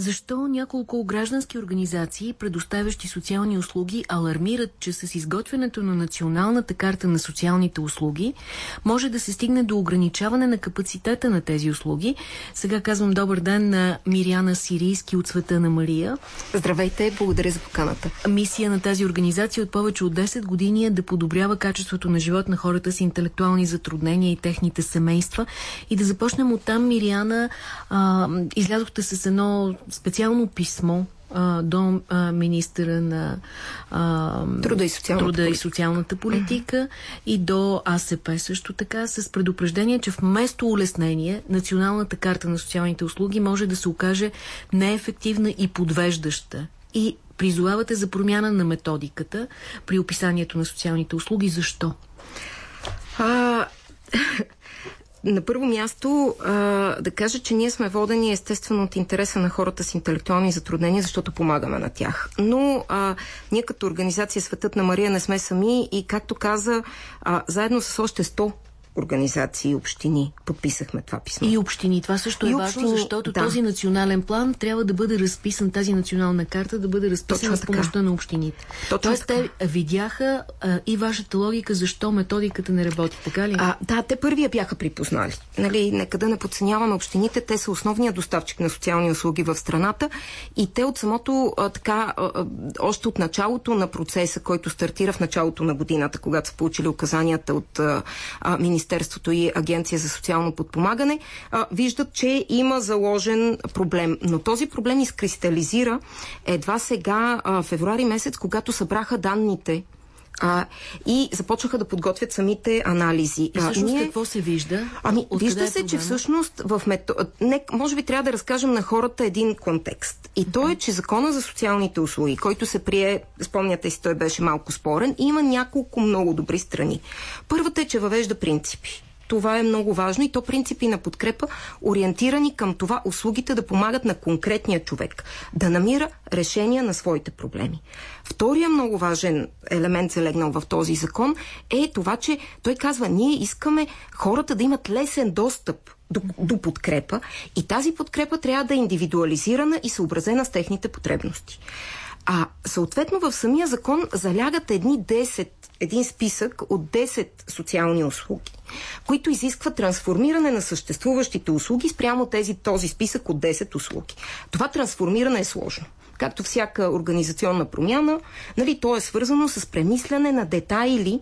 Защо няколко граждански организации, предоставящи социални услуги, алармират, че с изготвянето на националната карта на социалните услуги може да се стигне до ограничаване на капацитета на тези услуги? Сега казвам добър ден на Миряна Сирийски от Света на Мария. Здравейте, благодаря за поканата. Мисия на тази организация от повече от 10 години е да подобрява качеството на живот на хората с интелектуални затруднения и техните семейства. И да започнем от там, Мириана, а, излязохте с едно специално писмо а, до а, министъра на а, труда, и социалната, труда и социалната политика и до АСП също така с предупреждение, че вместо улеснение Националната карта на социалните услуги може да се окаже неефективна и подвеждаща. И призовавате за промяна на методиката при описанието на социалните услуги. Защо? А, на първо място а, да кажа, че ние сме водени естествено от интереса на хората с интелектуални затруднения, защото помагаме на тях. Но а, ние като организация Светът на Мария не сме сами и както каза, а, заедно с още 100 организации и общини подписахме това писмо. И общини. Това също е и важно, общини, защото да. този национален план трябва да бъде разписан, тази национална карта да бъде разписана с помощта на общините. Точно Тоест така. те видяха а, и вашата логика, защо методиката не работи, така ли? А, да, те първия бяха припознали. Нали, нека да не подценяваме общините, те са основният доставчик на социални услуги в страната и те от самото, а, така, а, още от началото на процеса, който стартира в началото на годината, когато са получили указанията от а, а, Министерството и Агенция за социално подпомагане, а, виждат, че има заложен проблем. Но този проблем изкристализира едва сега, а, февруари месец, когато събраха данните а, и започнаха да подготвят самите анализи. И всъщност ние... какво се вижда? Ами, От вижда е се, че всъщност в мето... Не, може би трябва да разкажем на хората един контекст. И то е, че закона за социалните услуги, който се прие, спомняте си, той беше малко спорен, и има няколко много добри страни. Първата е, че въвежда принципи. Това е много важно и то принципи на подкрепа, ориентирани към това услугите да помагат на конкретния човек, да намира решения на своите проблеми. Втория много важен елемент, залегнал в този закон, е това, че той казва, ние искаме хората да имат лесен достъп до, до подкрепа и тази подкрепа трябва да е индивидуализирана и съобразена с техните потребности. А съответно в самия закон залягат едни 10, един списък от 10 социални услуги, които изискват трансформиране на съществуващите услуги спрямо тези, този списък от 10 услуги. Това трансформиране е сложно. Както всяка организационна промяна, нали, то е свързано с премисляне на детайли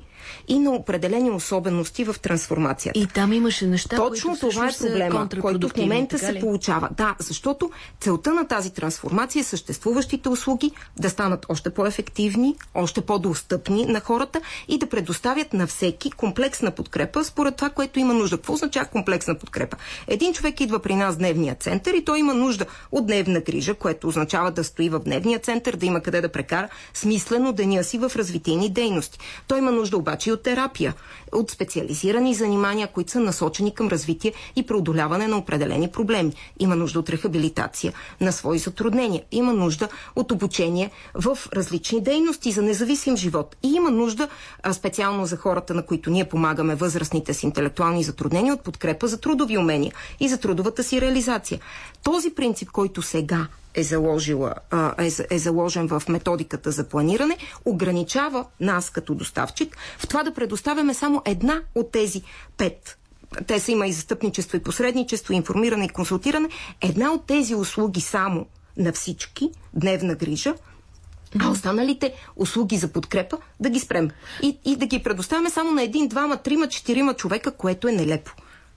и на определени особености в трансформацията. И там имаше неща, Точно това е проблема, който в момента се получава. Да, защото целта на тази трансформация е съществуващите услуги да станат още по-ефективни, още по-достъпни на хората и да предоставят на всеки комплексна подкрепа според това, което има нужда. Какво означава комплексна подкрепа? Един човек идва при нас в дневния център и той има нужда от дневна грижа, което означава да стои в дневния център, да има къде да прекара смислено деня си в развитийни дейности. Той има нужда обаче и от терапия, от специализирани занимания, които са насочени към развитие и преодоляване на определени проблеми. Има нужда от рехабилитация на свои затруднения. Има нужда от обучение в различни дейности за независим живот. И има нужда специално за хората, на които ние помагаме, възрастните с интелектуални затруднения, от подкрепа за трудови умения и за трудовата си реализация. Този принцип, който сега е, заложила, е, е заложен в методиката за планиране, ограничава нас като доставчик в това да предоставяме само една от тези пет те са има и застъпничество и посредничество, информиране и консултиране. Една от тези услуги само на всички, дневна грижа, а останалите услуги за подкрепа да ги спрем. И, и да ги предоставяме само на един, двама, трима, четирима човека, което е нелепо.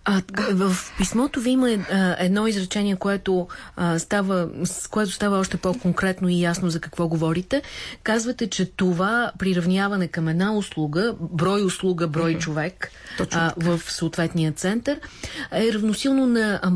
А, в писмото ви има а, едно изречение, което, а, става, с което става още по-конкретно и ясно за какво говорите. Казвате, че това приравняване към една услуга, брой услуга, брой mm -hmm. човек а, в съответния център, е равносилно на а,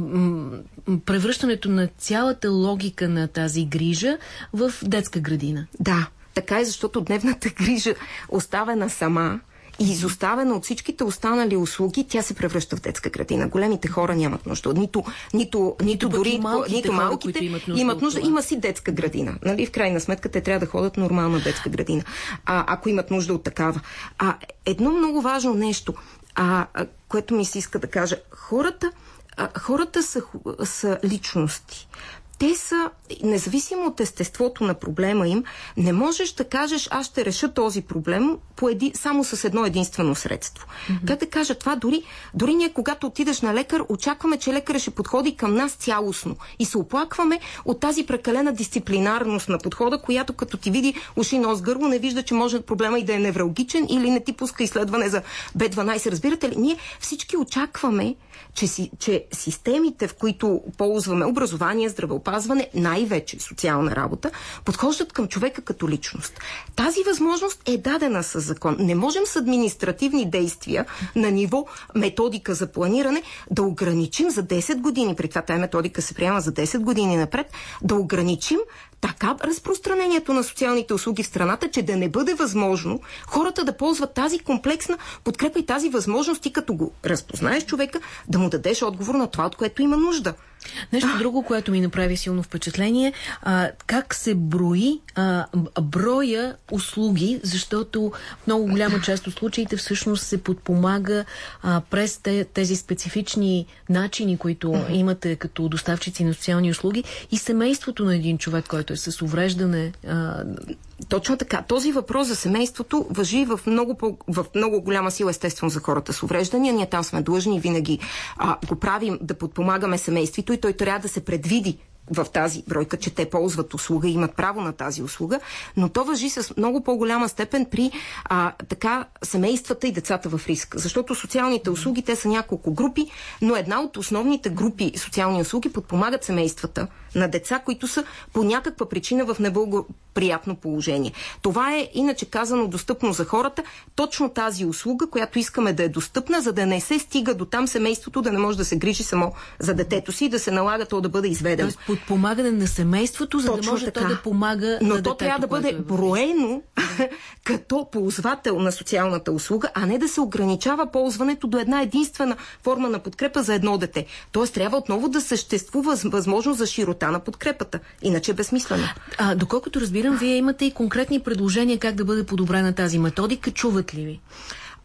превръщането на цялата логика на тази грижа в детска градина. Да, така е, защото дневната грижа оставена сама, и изоставена от всичките останали услуги, тя се превръща в детска градина. Големите хора нямат нужда. Нито, нито, нито дори малките нито малките хора, имат нужда. Имат нужда има си детска градина. Нали? В крайна сметка те трябва да ходят нормална детска градина. А, ако имат нужда от такава. А едно много важно нещо, а, а, което ми се иска да кажа. Хората, а, хората са, са личности те са, независимо от естеството на проблема им, не можеш да кажеш, аз ще реша този проблем по еди, само с едно единствено средство. Mm-hmm. Как да кажа това? Дори, дори ние, когато отидеш на лекар, очакваме, че лекарът ще подходи към нас цялостно. И се оплакваме от тази прекалена дисциплинарност на подхода, която като ти види уши, нос, гърло, не вижда, че може проблема и да е невралгичен или не ти пуска изследване за Б12. Разбирате ли? Ние всички очакваме, че, си, че системите, в които ползваме образование, здравеопазване, най-вече социална работа, подхождат към човека като личност. Тази възможност е дадена с закон. Не можем с административни действия на ниво методика за планиране да ограничим за 10 години, при това тази методика се приема за 10 години напред, да ограничим така разпространението на социалните услуги в страната, че да не бъде възможно хората да ползват тази комплексна подкрепа и тази възможност и като го разпознаеш човека, да му дадеш отговор на това, от което има нужда. Нещо друго, което ми направи силно впечатление, а, как се брои а, броя услуги, защото много голяма част от случаите всъщност се подпомага а, през те, тези специфични начини, които имате като доставчици на социални услуги и семейството на един човек, който е с увреждане. А... Точно така. Този въпрос за семейството въжи в много, по, в много голяма сила, естествено, за хората с увреждания. Ние там сме длъжни винаги а, го правим да подпомагаме семейството и той трябва да се предвиди в тази бройка, че те ползват услуга имат право на тази услуга, но то въжи с много по-голяма степен при а, така семействата и децата в риск. Защото социалните услуги, те са няколко групи, но една от основните групи социални услуги подпомагат семействата на деца, които са по някаква причина в неблагоприятно положение. Това е, иначе казано, достъпно за хората. Точно тази услуга, която искаме да е достъпна, за да не се стига до там семейството да не може да се грижи само за детето си и да се налага то да бъде изведено. Тоест подпомагане на семейството, за Точно да може така. то да помага Но на то трябва да бъде е броено като ползвател на социалната услуга, а не да се ограничава ползването до една единствена форма на подкрепа за едно дете. Тоест трябва отново да съществува възможност за широта на подкрепата. Иначе е безсмислено. А, доколкото разбирам, вие имате и конкретни предложения как да бъде подобрена тази методика. Чуват ли ви?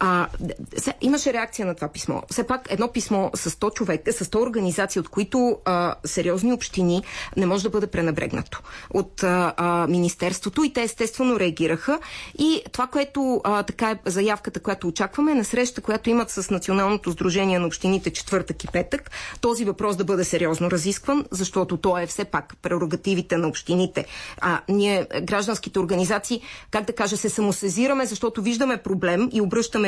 А, се, имаше реакция на това писмо. Все пак едно писмо с 100 човека, с 100 организации, от които а, сериозни общини не може да бъде пренебрегнато от а, а, Министерството и те естествено реагираха. И това, което а, така е заявката, която очакваме, е на среща, която имат с Националното сдружение на общините четвъртък и петък, този въпрос да бъде сериозно разискван, защото то е все пак прерогативите на общините. А ние, гражданските организации, как да кажа, се самосезираме, защото виждаме проблем и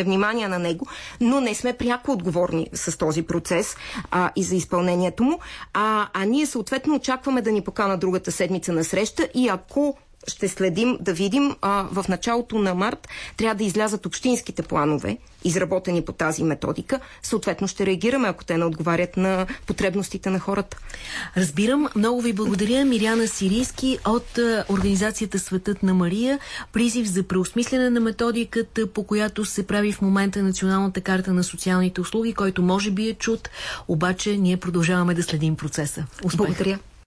внимание на него, но не сме пряко отговорни с този процес а, и за изпълнението му. А, а ние съответно очакваме да ни покана другата седмица на среща и ако ще следим да видим а, в началото на март трябва да излязат общинските планове, изработени по тази методика. Съответно ще реагираме, ако те не отговарят на потребностите на хората. Разбирам. Много ви благодаря. Миряна Сирийски от Организацията Светът на Мария. Призив за преосмислене на методиката, по която се прави в момента Националната карта на социалните услуги, който може би е чут, обаче ние продължаваме да следим процеса. Успех. Благодаря.